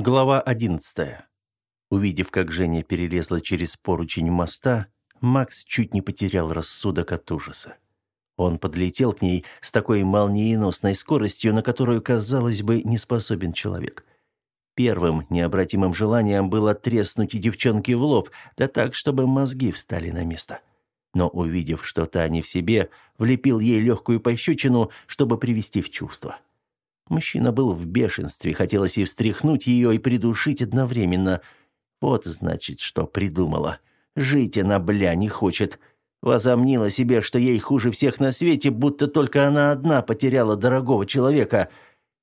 Глава 11. Увидев, как Женя перелезла через поручень моста, Макс чуть не потерял рассудок от ужаса. Он подлетел к ней с такой молниеносной скоростью, на которую, казалось бы, не способен человек. Первым необратимым желанием было треснуть девчонке в лоб, да так, чтобы мозги встали на место. Но, увидев, что та не в себе, влепил ей легкую пощечину, чтобы привести в чувство. — Мужчина был в бешенстве, хотелось и встряхнуть ее, и придушить одновременно. Вот, значит, что придумала. Жить она, бля, не хочет. Возомнила себе, что ей хуже всех на свете, будто только она одна потеряла дорогого человека.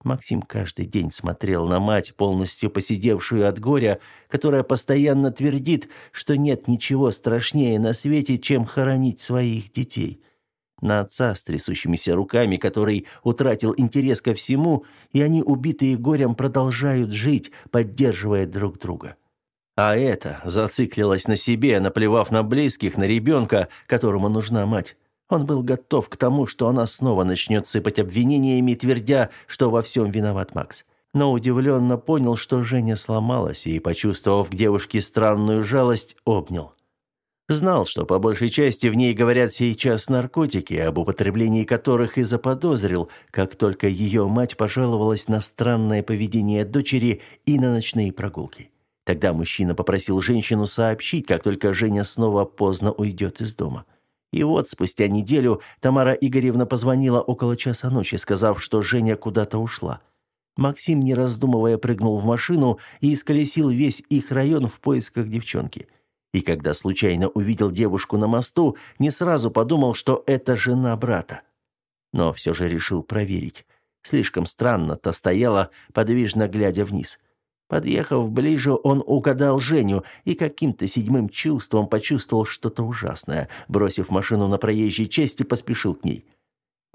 Максим каждый день смотрел на мать, полностью посидевшую от горя, которая постоянно твердит, что нет ничего страшнее на свете, чем хоронить своих детей на отца с трясущимися руками, который утратил интерес ко всему, и они, убитые горем, продолжают жить, поддерживая друг друга. А это зациклилось на себе, наплевав на близких, на ребенка, которому нужна мать. Он был готов к тому, что она снова начнет сыпать обвинениями, твердя, что во всем виноват Макс. Но удивленно понял, что Женя сломалась, и, почувствовав к девушке странную жалость, обнял. Знал, что по большей части в ней говорят сейчас наркотики, об употреблении которых и заподозрил, как только ее мать пожаловалась на странное поведение дочери и на ночные прогулки. Тогда мужчина попросил женщину сообщить, как только Женя снова поздно уйдет из дома. И вот спустя неделю Тамара Игоревна позвонила около часа ночи, сказав, что Женя куда-то ушла. Максим, не раздумывая, прыгнул в машину и исколесил весь их район в поисках девчонки – и когда случайно увидел девушку на мосту, не сразу подумал, что это жена брата. Но все же решил проверить. Слишком странно та стояла, подвижно глядя вниз. Подъехав ближе, он угадал Женю и каким-то седьмым чувством почувствовал что-то ужасное. Бросив машину на проезжей части, поспешил к ней.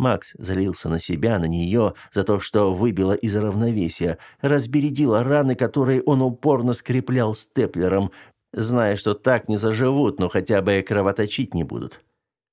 Макс залился на себя, на нее, за то, что выбило из равновесия, разбередила раны, которые он упорно скреплял степлером, зная, что так не заживут, но хотя бы кровоточить не будут.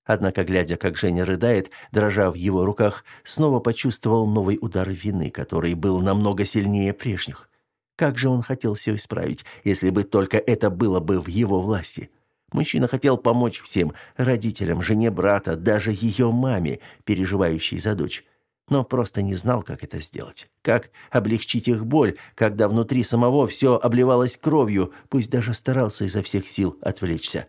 Однако, глядя, как Женя рыдает, дрожа в его руках, снова почувствовал новый удар вины, который был намного сильнее прежних. Как же он хотел все исправить, если бы только это было бы в его власти. Мужчина хотел помочь всем, родителям, жене брата, даже ее маме, переживающей за дочь но просто не знал, как это сделать. Как облегчить их боль, когда внутри самого все обливалось кровью, пусть даже старался изо всех сил отвлечься.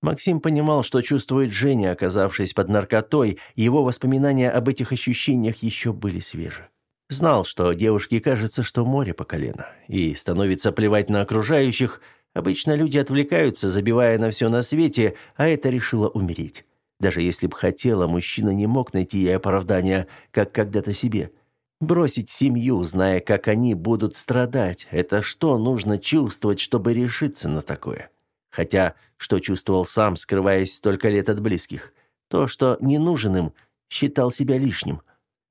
Максим понимал, что чувствует Женя, оказавшись под наркотой, его воспоминания об этих ощущениях еще были свежи. Знал, что девушке кажется, что море по колено, и становится плевать на окружающих. Обычно люди отвлекаются, забивая на все на свете, а это решила умереть. Даже если б хотела, мужчина не мог найти ей оправдания, как когда-то себе. Бросить семью, зная, как они будут страдать, это что нужно чувствовать, чтобы решиться на такое? Хотя, что чувствовал сам, скрываясь столько лет от близких? То, что не нужен им, считал себя лишним.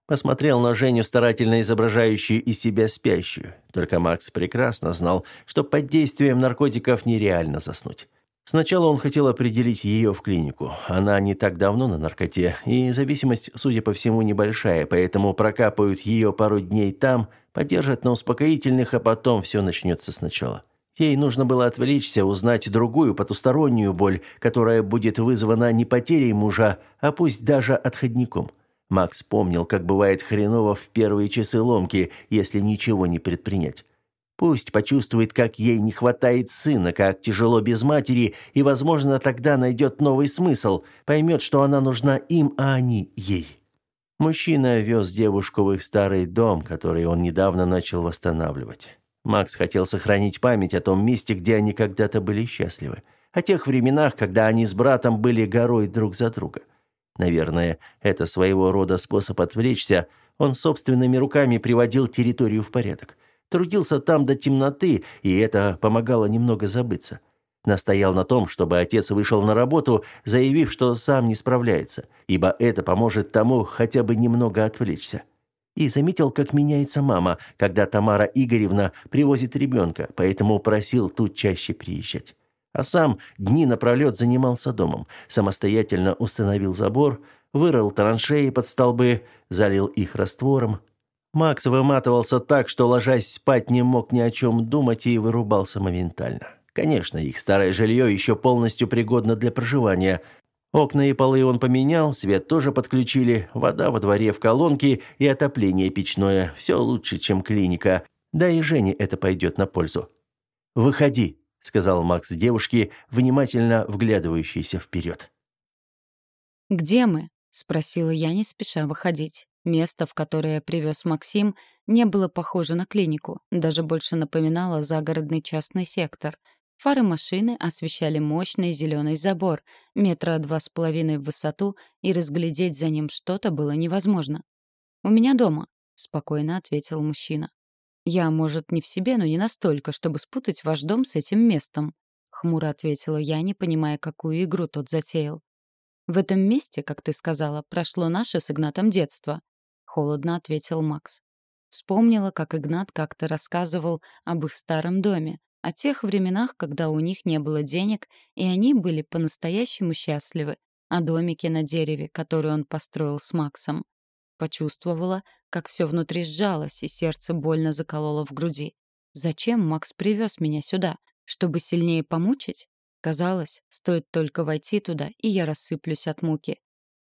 Посмотрел на Женю, старательно изображающую из себя спящую. Только Макс прекрасно знал, что под действием наркотиков нереально заснуть. Сначала он хотел определить ее в клинику. Она не так давно на наркоте, и зависимость, судя по всему, небольшая, поэтому прокапают ее пару дней там, подержат на успокоительных, а потом все начнется сначала. Ей нужно было отвлечься, узнать другую потустороннюю боль, которая будет вызвана не потерей мужа, а пусть даже отходником. Макс помнил, как бывает хреново в первые часы ломки, если ничего не предпринять. Пусть почувствует, как ей не хватает сына, как тяжело без матери, и, возможно, тогда найдет новый смысл, поймет, что она нужна им, а они ей. Мужчина вез девушку в их старый дом, который он недавно начал восстанавливать. Макс хотел сохранить память о том месте, где они когда-то были счастливы. О тех временах, когда они с братом были горой друг за друга. Наверное, это своего рода способ отвлечься. Он собственными руками приводил территорию в порядок. Трудился там до темноты, и это помогало немного забыться. Настоял на том, чтобы отец вышел на работу, заявив, что сам не справляется, ибо это поможет тому хотя бы немного отвлечься. И заметил, как меняется мама, когда Тамара Игоревна привозит ребенка, поэтому просил тут чаще приезжать. А сам дни напролет занимался домом, самостоятельно установил забор, вырыл траншеи под столбы, залил их раствором, Макс выматывался так, что, ложась спать, не мог ни о чем думать и вырубался моментально. Конечно, их старое жилье еще полностью пригодно для проживания. Окна и полы он поменял, свет тоже подключили, вода во дворе в колонке и отопление печное. Все лучше, чем клиника. Да и Жене это пойдет на пользу. «Выходи», — сказал Макс девушке, внимательно вглядывающейся вперед. «Где мы?» — спросила я, не спеша выходить. Место, в которое привез Максим, не было похоже на клинику, даже больше напоминало загородный частный сектор. Фары машины освещали мощный зеленый забор, метра два с половиной в высоту, и разглядеть за ним что-то было невозможно. «У меня дома», — спокойно ответил мужчина. «Я, может, не в себе, но не настолько, чтобы спутать ваш дом с этим местом», — хмуро ответила я, не понимая, какую игру тот затеял. «В этом месте, как ты сказала, прошло наше с Игнатом детство», — холодно ответил Макс. Вспомнила, как Игнат как-то рассказывал об их старом доме, о тех временах, когда у них не было денег, и они были по-настоящему счастливы, о домике на дереве, который он построил с Максом. Почувствовала, как все внутри сжалось, и сердце больно закололо в груди. Зачем Макс привез меня сюда? Чтобы сильнее помучить? Казалось, стоит только войти туда, и я рассыплюсь от муки.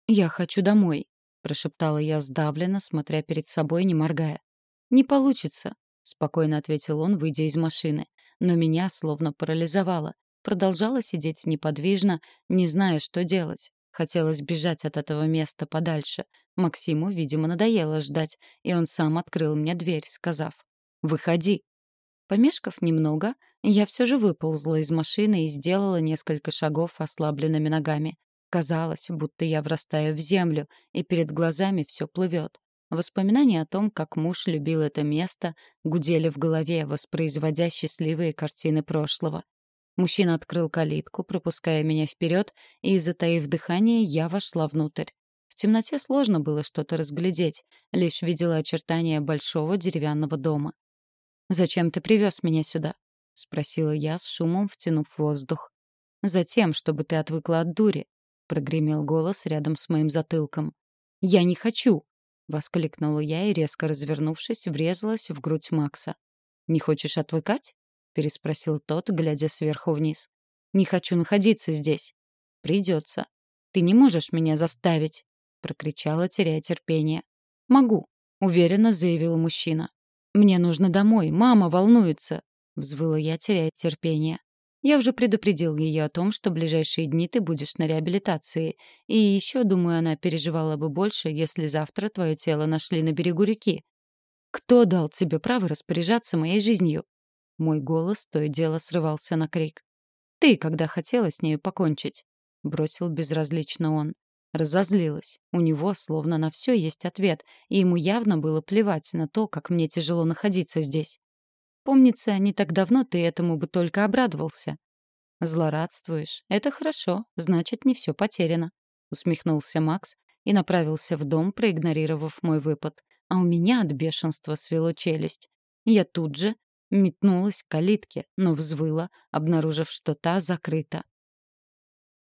«Я хочу домой», — прошептала я сдавленно, смотря перед собой, не моргая. «Не получится», — спокойно ответил он, выйдя из машины. Но меня словно парализовало. Продолжала сидеть неподвижно, не зная, что делать. Хотелось бежать от этого места подальше. Максиму, видимо, надоело ждать, и он сам открыл мне дверь, сказав «Выходи». Помешков немного, я все же выползла из машины и сделала несколько шагов ослабленными ногами. Казалось, будто я врастаю в землю, и перед глазами все плывет. Воспоминания о том, как муж любил это место, гудели в голове, воспроизводя счастливые картины прошлого. Мужчина открыл калитку, пропуская меня вперед, и, затаив дыхание, я вошла внутрь. В темноте сложно было что-то разглядеть, лишь видела очертания большого деревянного дома. «Зачем ты привез меня сюда?» — спросила я, с шумом втянув воздух. «Затем, чтобы ты отвыкла от дури», — прогремел голос рядом с моим затылком. «Я не хочу!» — воскликнула я и, резко развернувшись, врезалась в грудь Макса. «Не хочешь отвыкать?» — переспросил тот, глядя сверху вниз. «Не хочу находиться здесь». «Придется. Ты не можешь меня заставить», — прокричала, теряя терпение. «Могу», — уверенно заявил мужчина. «Мне нужно домой, мама волнуется», — взвыла я, теряя терпение. Я уже предупредил ее о том, что ближайшие дни ты будешь на реабилитации. И еще, думаю, она переживала бы больше, если завтра твое тело нашли на берегу реки. Кто дал тебе право распоряжаться моей жизнью? Мой голос то и дело срывался на крик. «Ты, когда хотела с нею покончить», — бросил безразлично он. Разозлилась. У него словно на все есть ответ, и ему явно было плевать на то, как мне тяжело находиться здесь. Помнится, не так давно ты этому бы только обрадовался. Злорадствуешь. Это хорошо, значит, не все потеряно. Усмехнулся Макс и направился в дом, проигнорировав мой выпад. А у меня от бешенства свело челюсть. Я тут же Метнулась к калитке, но взвыла, обнаружив, что та закрыта.